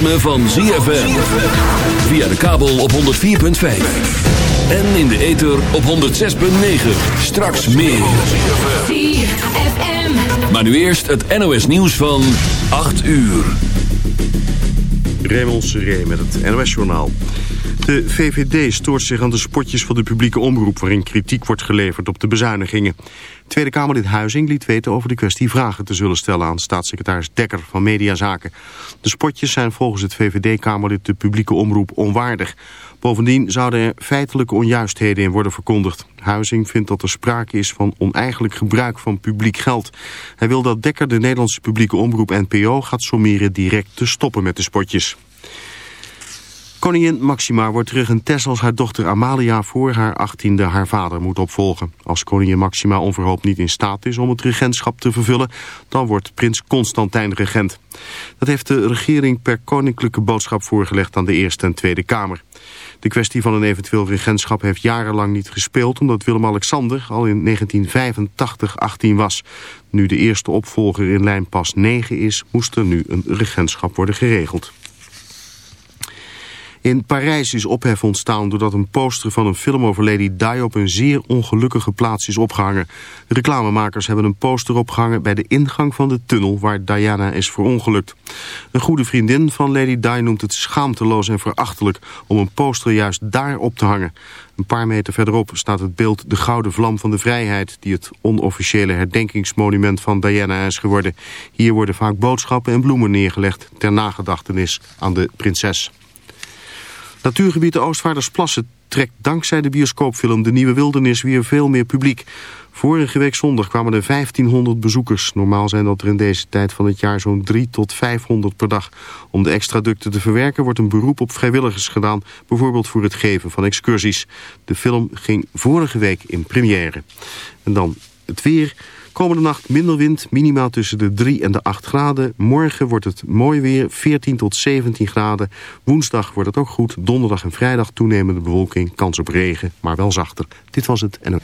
ritme van ZFM. Via de kabel op 104.5. En in de ether op 106.9. Straks meer. Maar nu eerst het NOS nieuws van 8 uur. Raymond Seré met het NOS-journaal. De VVD stoort zich aan de spotjes van de publieke omroep... waarin kritiek wordt geleverd op de bezuinigingen. Tweede Kamerlid Huizing liet weten over de kwestie vragen te zullen stellen... aan staatssecretaris Dekker van Mediazaken. De spotjes zijn volgens het VVD-Kamerlid de publieke omroep onwaardig. Bovendien zouden er feitelijke onjuistheden in worden verkondigd. Huizing vindt dat er sprake is van oneigenlijk gebruik van publiek geld. Hij wil dat Dekker de Nederlandse publieke omroep NPO gaat sommeren direct te stoppen met de spotjes. Koningin Maxima wordt Tess als haar dochter Amalia voor haar achttiende haar vader moet opvolgen. Als koningin Maxima onverhoopt niet in staat is om het regentschap te vervullen, dan wordt prins Constantijn regent. Dat heeft de regering per koninklijke boodschap voorgelegd aan de Eerste en Tweede Kamer. De kwestie van een eventueel regentschap heeft jarenlang niet gespeeld... omdat Willem-Alexander al in 1985 18 was. Nu de eerste opvolger in lijn pas 9 is... moest er nu een regentschap worden geregeld. In Parijs is ophef ontstaan doordat een poster van een film over Lady Di op een zeer ongelukkige plaats is opgehangen. Reclamemakers hebben een poster opgehangen bij de ingang van de tunnel waar Diana is verongelukt. Een goede vriendin van Lady Di noemt het schaamteloos en verachtelijk om een poster juist daar op te hangen. Een paar meter verderop staat het beeld De Gouden Vlam van de Vrijheid... die het onofficiële herdenkingsmonument van Diana is geworden. Hier worden vaak boodschappen en bloemen neergelegd ter nagedachtenis aan de prinses. Natuurgebied de Oostvaardersplassen trekt dankzij de bioscoopfilm De Nieuwe Wildernis weer veel meer publiek. Vorige week zondag kwamen er 1500 bezoekers. Normaal zijn dat er in deze tijd van het jaar zo'n 3 tot 500 per dag. Om de extra drukte te verwerken wordt een beroep op vrijwilligers gedaan. Bijvoorbeeld voor het geven van excursies. De film ging vorige week in première. En dan het weer... Komende nacht minder wind, minimaal tussen de 3 en de 8 graden. Morgen wordt het mooi weer, 14 tot 17 graden. Woensdag wordt het ook goed. Donderdag en vrijdag toenemende bewolking. Kans op regen, maar wel zachter. Dit was het. En...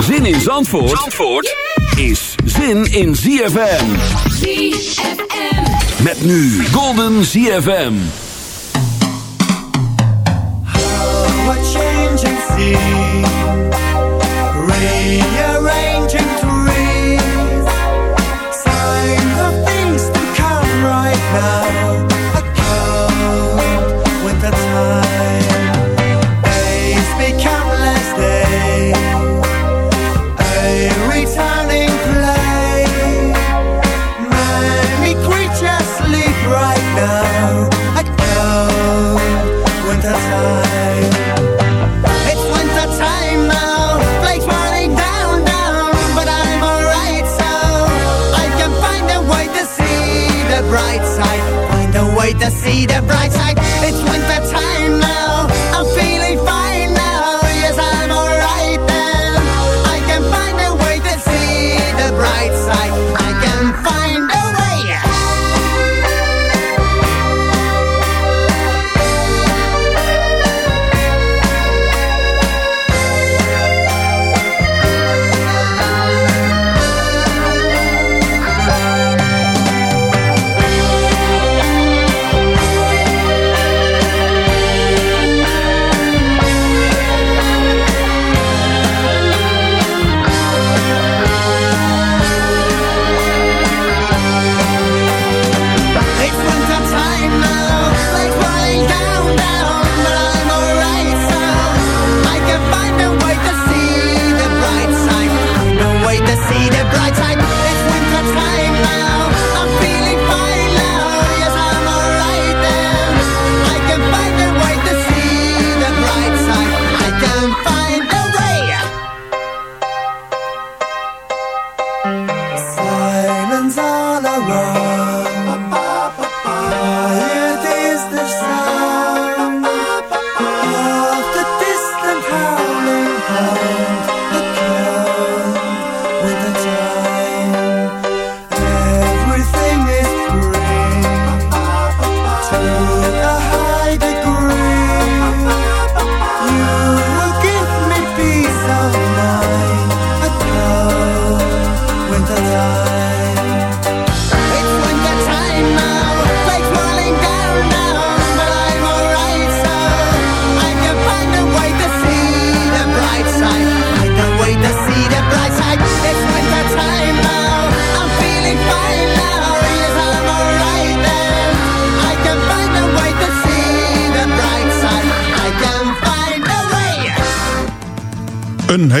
Zin in Zandvoort, Zandvoort is zin in ZFM. ZFM. Met nu Golden ZFM. You.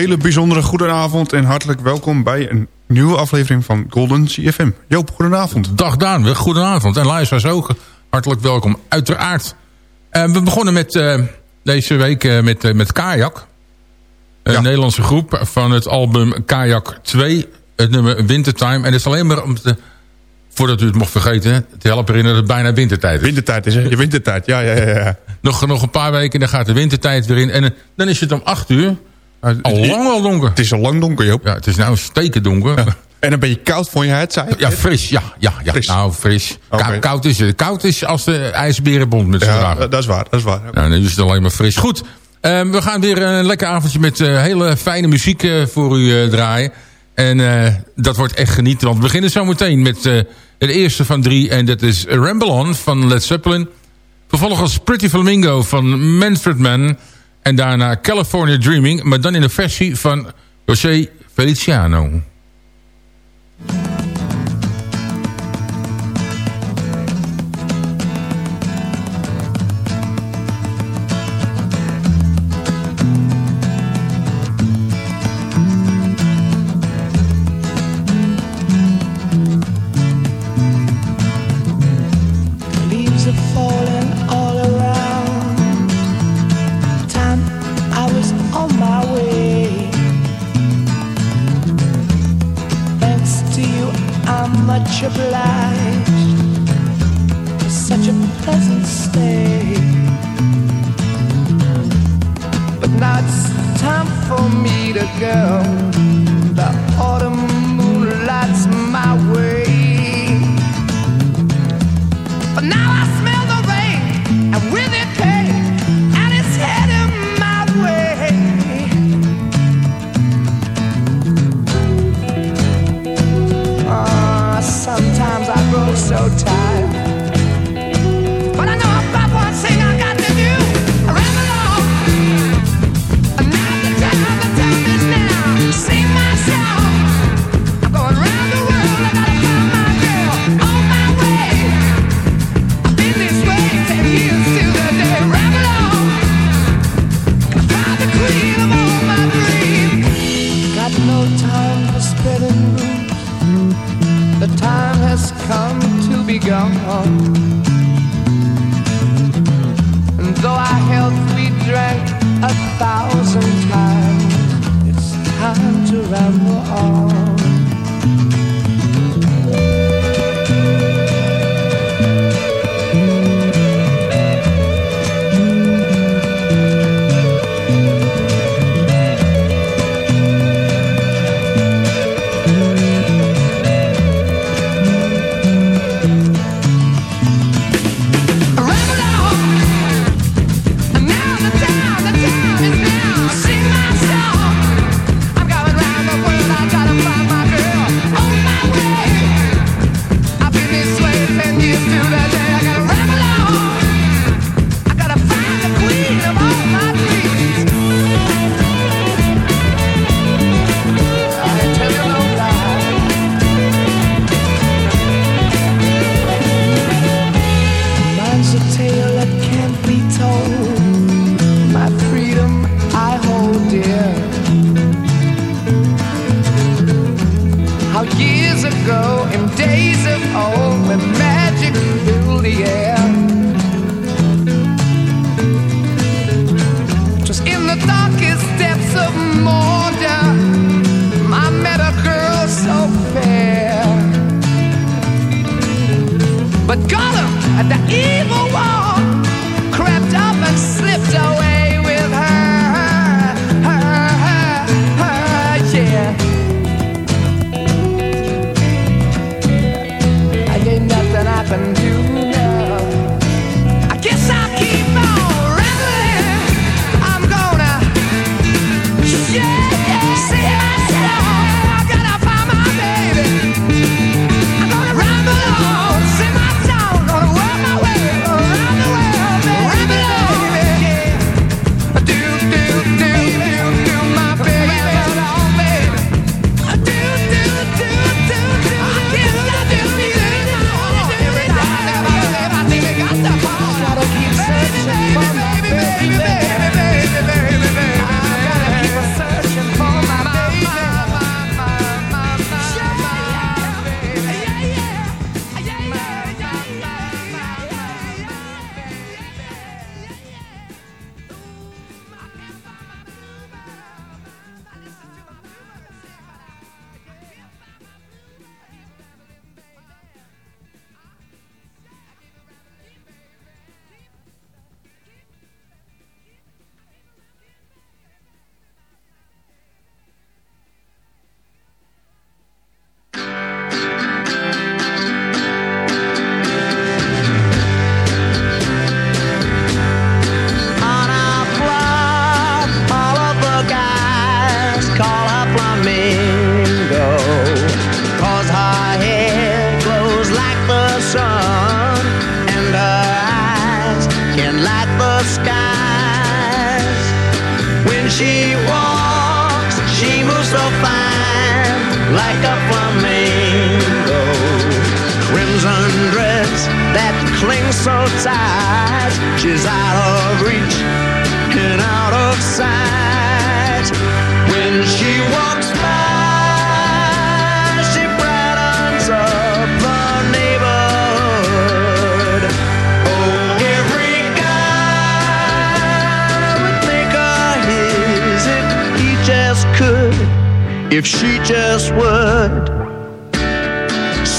Hele bijzondere goedenavond en hartelijk welkom bij een nieuwe aflevering van Golden CFM. Joop, goedenavond. Dag Daan, goedenavond. En luisteraars ook hartelijk welkom, uiteraard. Uh, we begonnen met, uh, deze week uh, met, met Kajak. Een ja. Nederlandse groep van het album Kajak 2. Het nummer Wintertime. En het is alleen maar om te, voordat u het mocht vergeten, te helpen herinneren dat het bijna wintertijd is. Wintertijd is, hè? Je wintertijd, ja, ja, ja. ja. nog, nog een paar weken, dan gaat de wintertijd weer in. En dan is het om 8 uur. Al lang al donker. Het is al lang donker, Joop. Ja, het is nou steken donker. Ja. En een beetje koud vond je het, zei Ja, fris. Ja, ja, ja. Fris. Nou, fris. Okay. Koud, is het. Koud is als de ijsberenbond met z'n ja, dat is waar, dat is waar. Nou, nu is het alleen maar fris. Goed, um, we gaan weer een lekker avondje met uh, hele fijne muziek uh, voor u uh, draaien. En dat wordt echt genieten, want we beginnen zo meteen met het eerste van drie. En dat is Ramble On van Led Zeppelin. Vervolgens Pretty Flamingo van Manfred Mann. En daarna California Dreaming, maar dan in de versie van José Feliciano.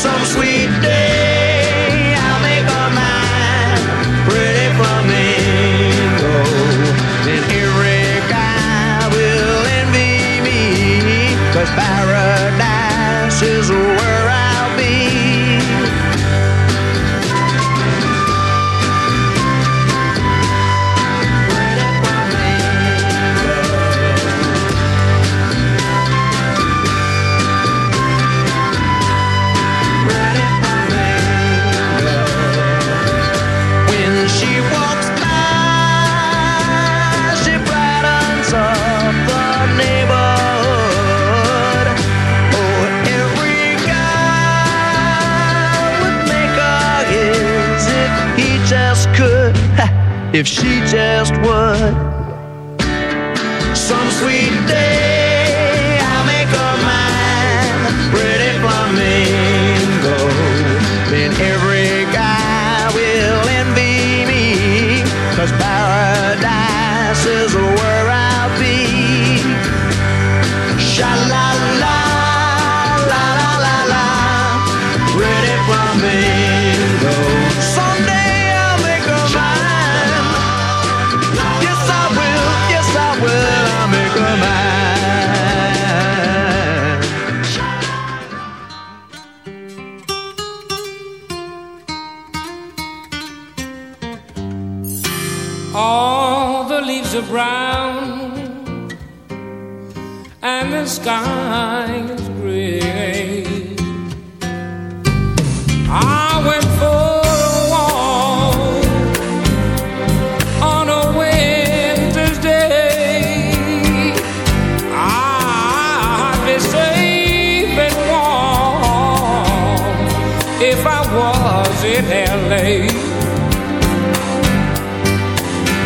some sweet. if she just would. Some sweet day.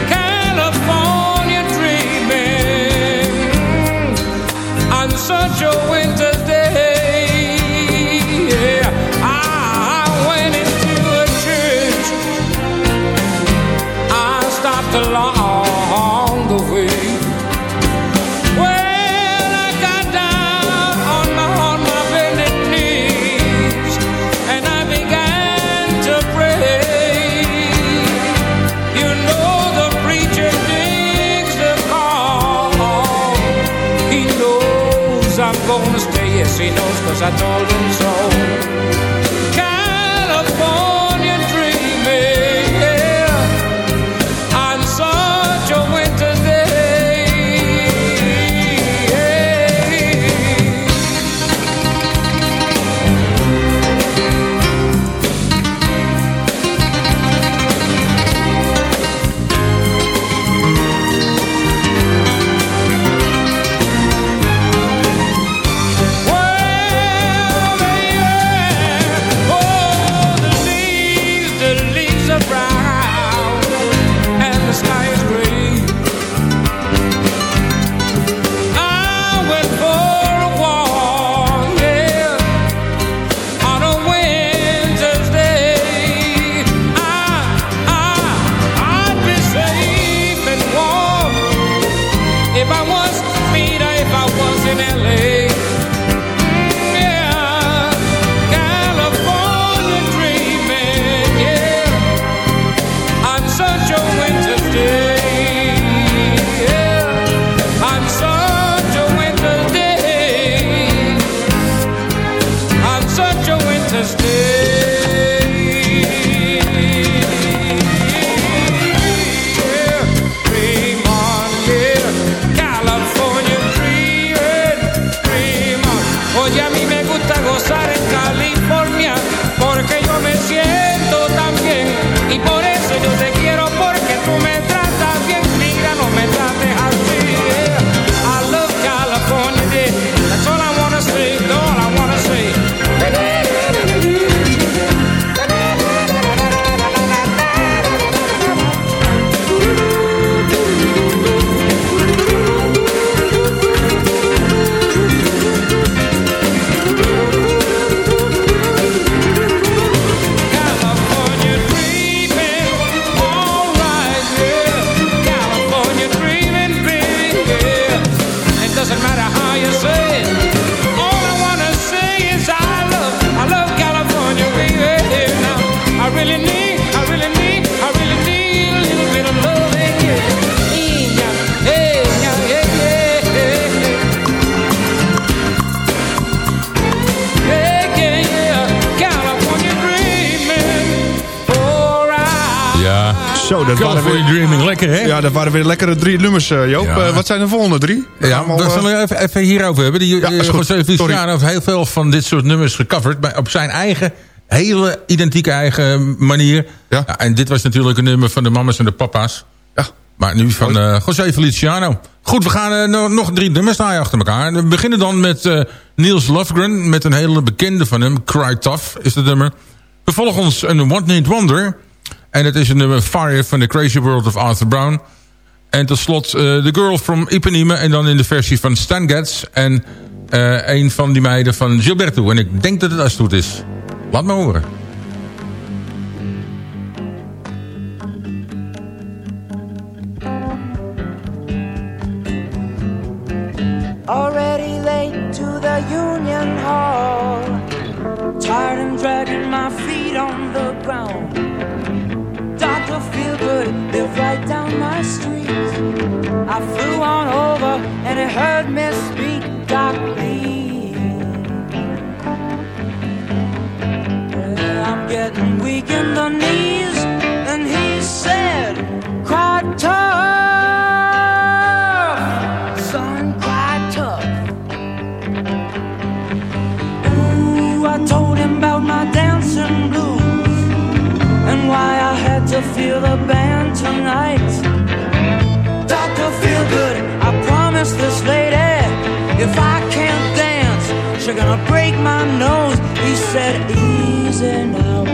California dreaming, I'm such a Yes, ons knows, cause I told so. Dat waren weer lekkere drie nummers, eh, Joop. Ja. Eh, wat zijn de volgende drie? Dan Ja, we eh, zullen we even, even hierover hebben. Die, Ja, goed. José. Feliciano heeft heel veel van dit soort nummers gecoverd. Maar op zijn eigen, hele identieke eigen manier. Ja. en dit was natuurlijk een nummer van de mama's en de papa's. Ja. Maar nu van eh José Feliciano. Goed, we gaan eh, no- nog drie nummers draaien achter elkaar. We beginnen dan met eh, Niels Lofgren. Met een hele bekende van hem. Cry Tough is het nummer. Vervolgens een One Night Wonder. En het is een nummer Fire van The Crazy World of Arthur Brown. En tot slot eh, The Girl from Ipanema. En dan in de versie van Stan Getz. En eh, een van die meiden van Gilberto. En ik denk dat het als het goed is. Laat me horen. Already late to the Union Hall. Tired and dragging my feet on the ground. Dr. Feelgood lived right down my street. I flew on over and he heard me speak. Lee. Yeah, I'm getting weak in the knees. And he said, Cry tough, son, cry tough. Ooh, I told him about my dancing blues and why I had to feel the band I this lady if I can't dance, she's gonna break my nose. He said, Easy now,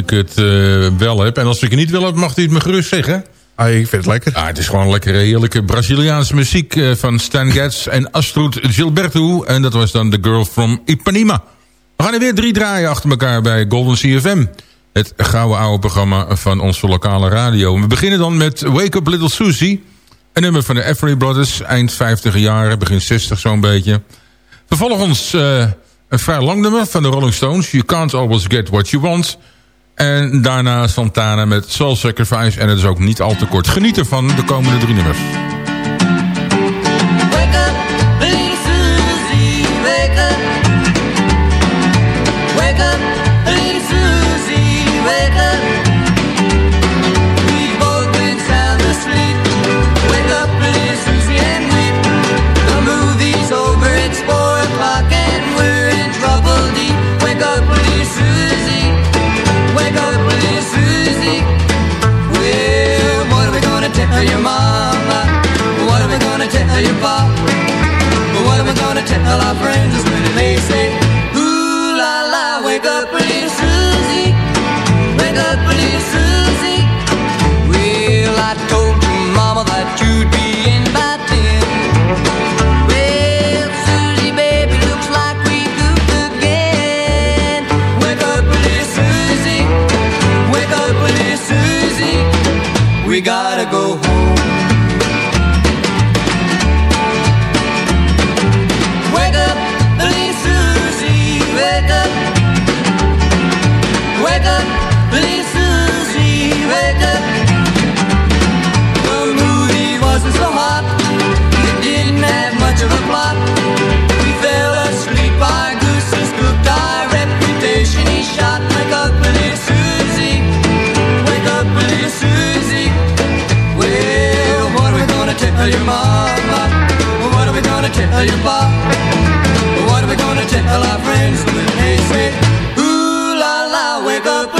ik het eh, wel heb. En als ik het niet wil heb, mag hij het me gerust zeggen. Ah, ik vind het lekker. Ah, het is gewoon lekkere, heerlijke Braziliaanse muziek eh, van Stan Getz en Astrud Gilberto. En dat was dan The Girl from Ipanema. We gaan er weer drie draaien achter elkaar bij Golden CFM. Het gouden oude programma van onze lokale radio. We beginnen dan met Wake Up Little Susie. Een nummer van de Everly Brothers, eind 50 jaren, begin 60 zo'n beetje. Vervolgens eh, een vrij lang nummer van de Rolling Stones. You Can't Always Get What You Want. En daarna Santana met Soul Sacrifice. En het is ook niet al te kort. Geniet ervan, de komende drie nummers. What are we gonna tell your pop? What are we gonna tell our friends when they say, Ooh la la, wake up,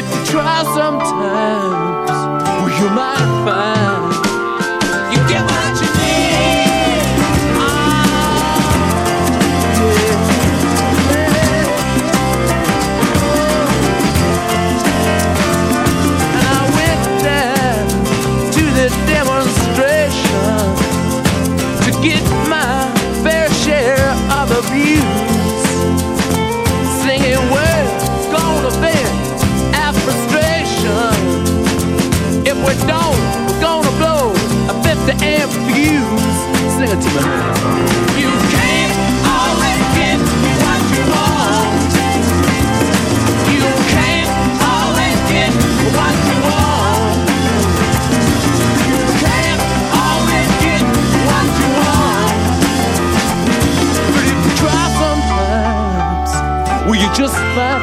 if you try sometimes, well, you might find you get what you need. Ah. And I went down to the demonstration to get Sing it to me. You can't always get what you want. You can't always get what you want. You can't always get what you want. But if you try sometimes, will you just might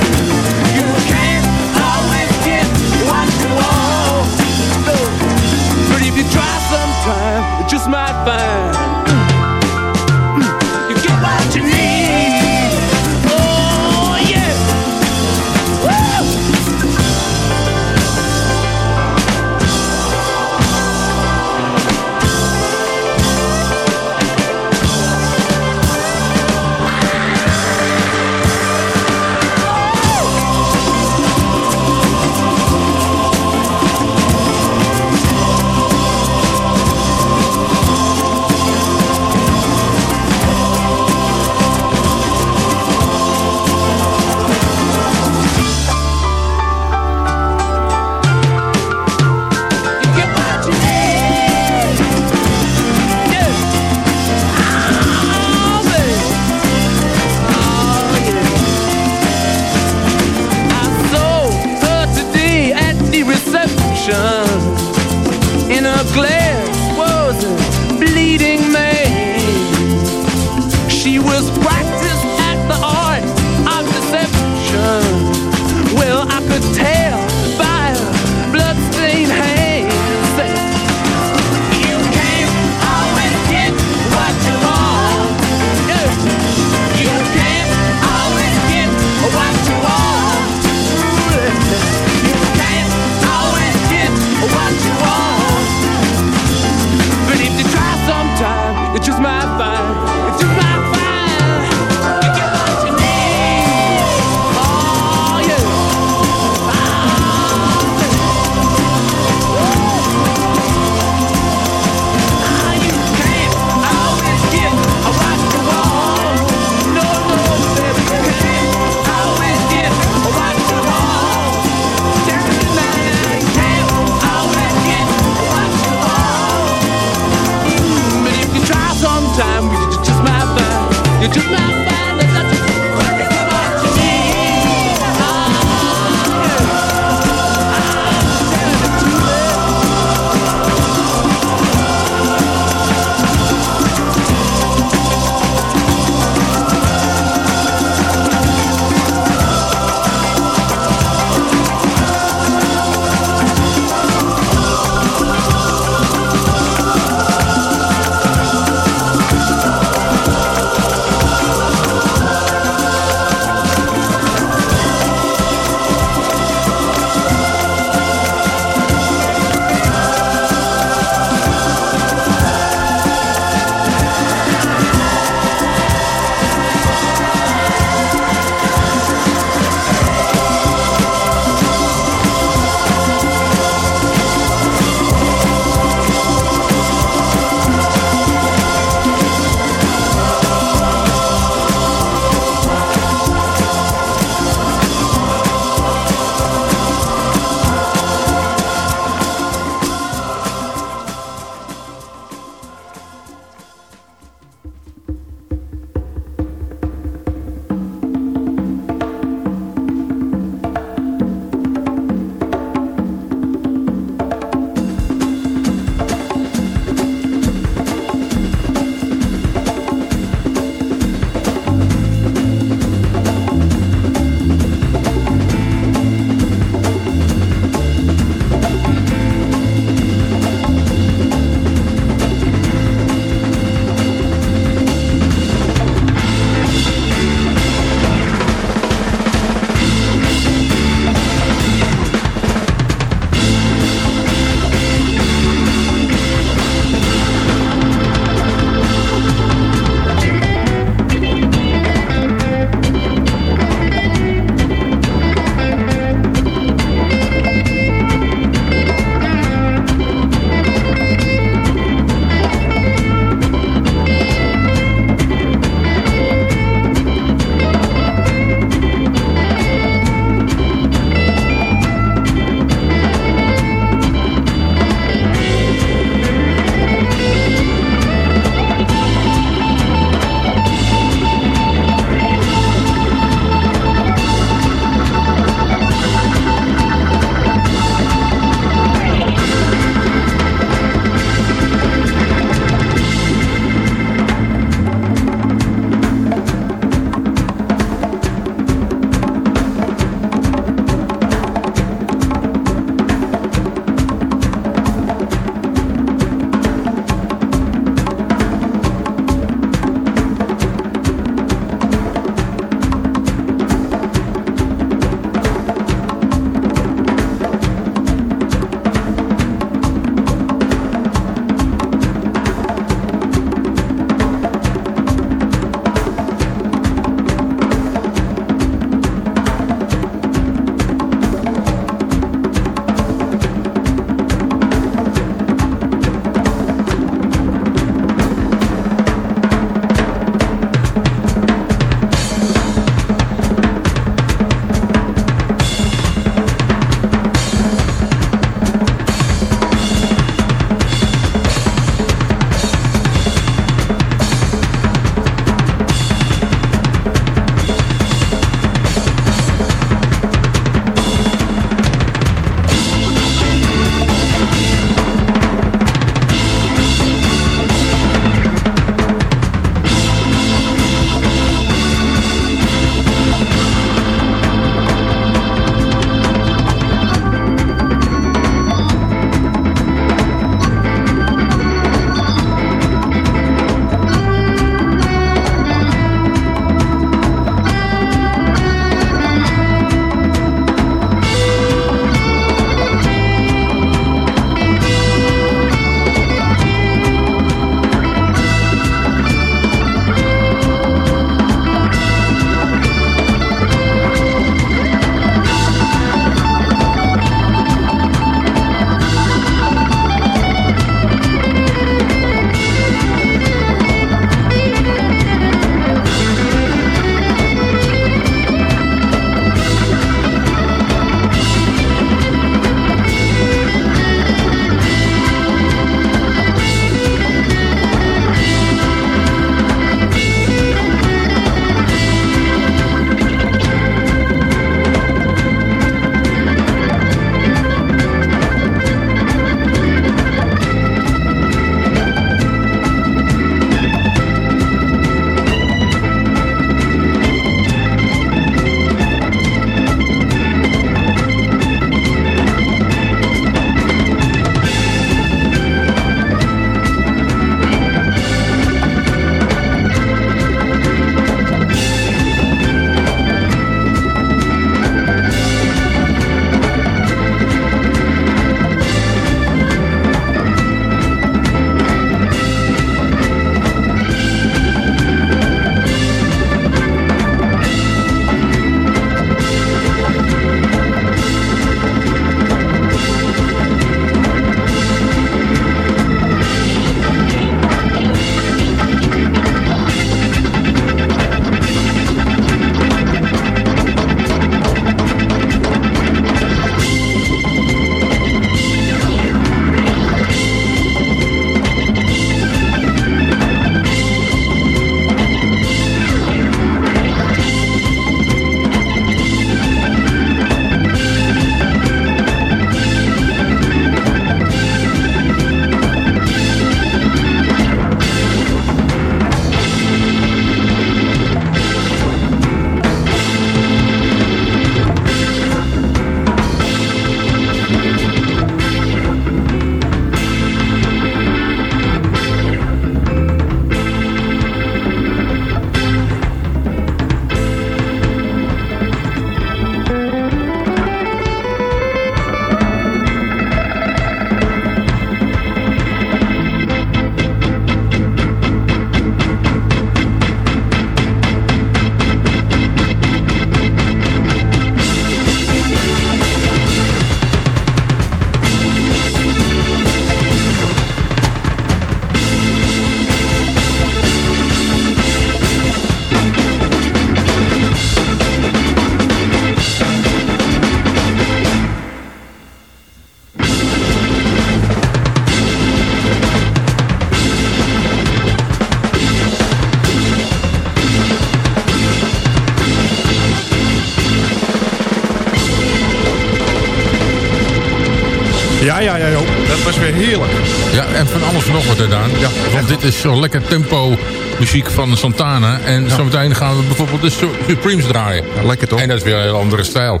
en van alles en nog wat gedaan. Ja, want dit is zo lekker tempo muziek van Santana. En zometeen gaan we bijvoorbeeld de Su- Supremes draaien. lekker toch? En dat is weer een heel andere stijl.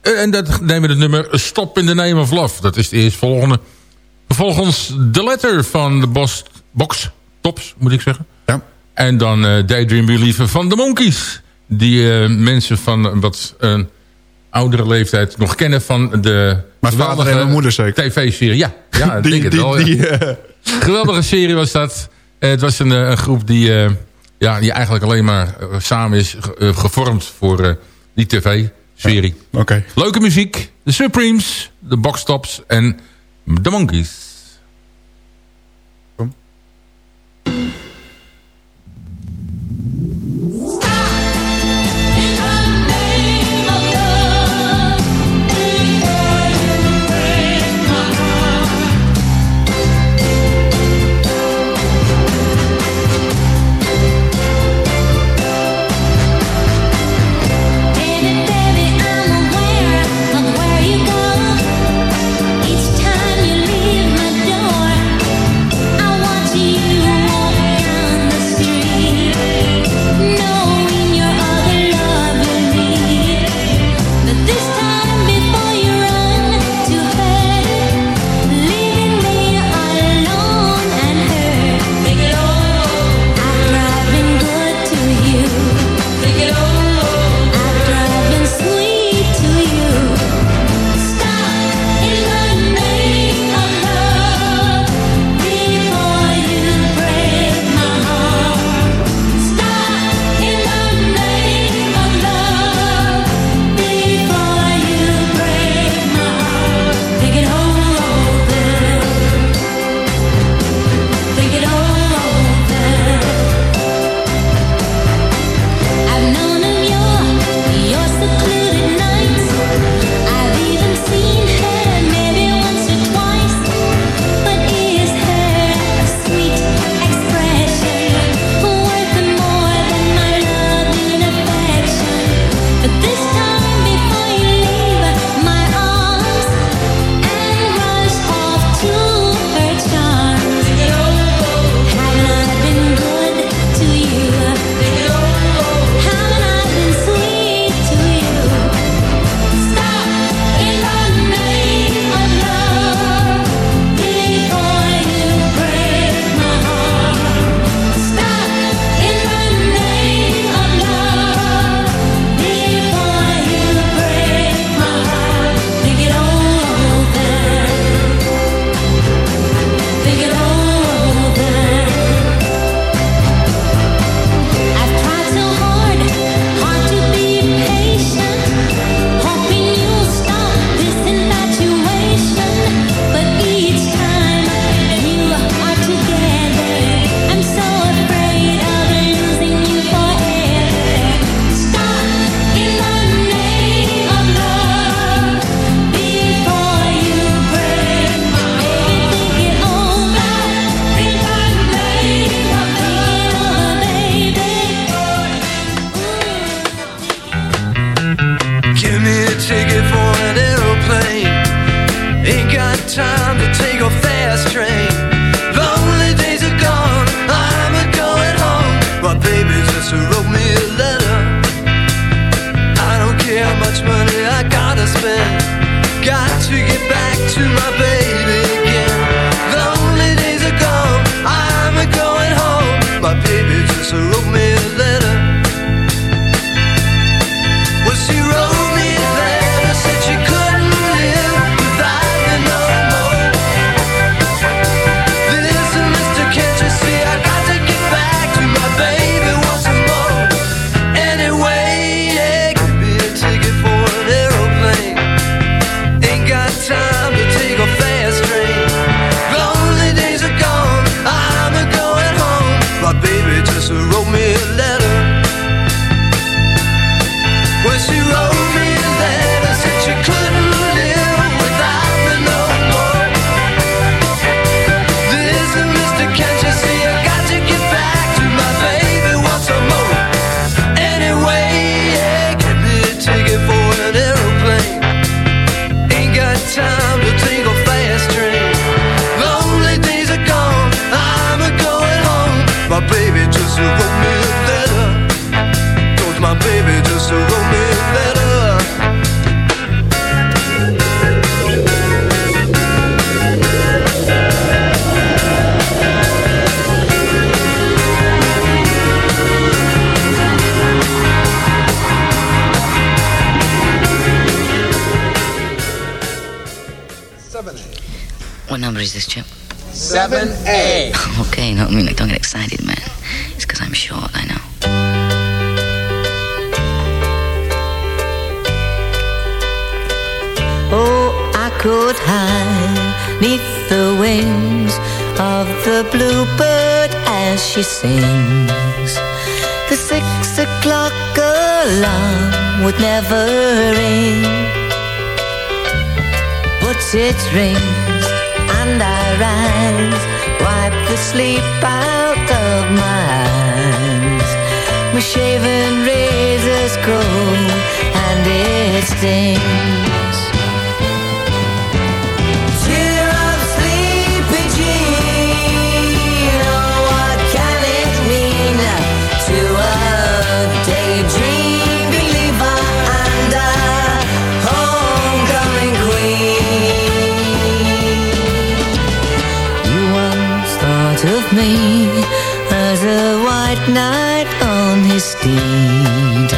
Eh, En dat nemen we het nummer Stop in the Name of Love. Dat is de eerstvolgende. Vervolgens The Letter van de Box Tops, moet ik zeggen. Ja. En dan eh, Daydream Believer van de Monkeys. Die eh, mensen van wat een oudere leeftijd nog kennen van de en moeder zeker. tv-serie. Ja, ja ik Die- denk het die- wel. ja. die, eh, Geweldige serie was dat. Eh, het was een, eh, een groep die, ja, die eigenlijk alleen maar samen is ge- gevormd voor die tv-serie. Leuke muziek. De Supremes, de Boxtops en de Monkeys. Baby, 7A. Okay, no, I mean, like, don't get excited, man. It's because I'm short, I know. Oh, I could hide neath the wings of the bluebird as she sings. The six o'clock alarm would never ring, but it rings and I rise, wipe the sleep out of my eyes. My shaven razor's cold and it stings. On his steed.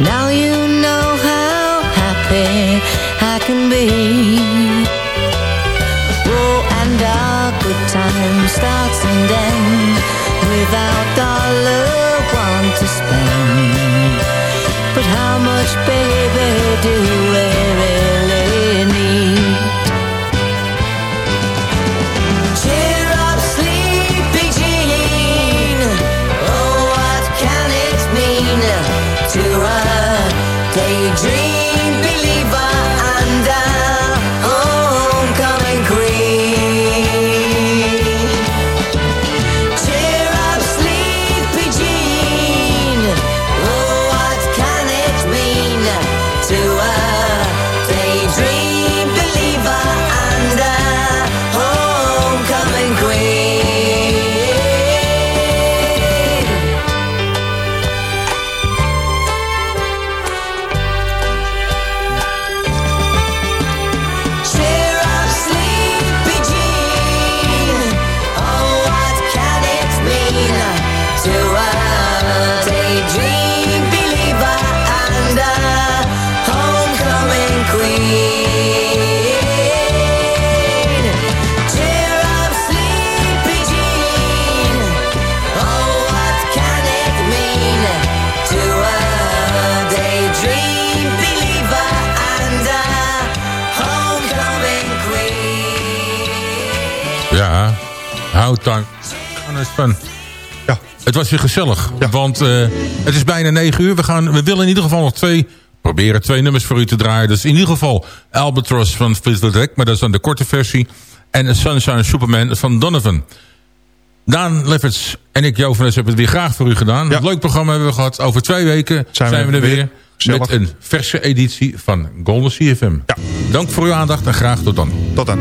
Now you know how happy I can be. Oh, and our good time starts and ends without a dollar one to spend. But how much, baby, do Oh, fun. Ja. Het was weer gezellig, want eh, het is bijna 9 uur. We, gaan, we willen in ieder geval nog twee, proberen twee nummers voor u te draaien. Dus in ieder geval Albatross van Mac, maar dat is dan de korte versie. En Sunshine Superman van Donovan. Daan Lefferts en ik, Jo van hebben het weer graag voor u gedaan. Een leuk programma hebben we gehad. Over twee weken zijn, we, er weer. Met een verse editie van Golden CFM. Dank voor uw aandacht en graag tot dan. Tot dan.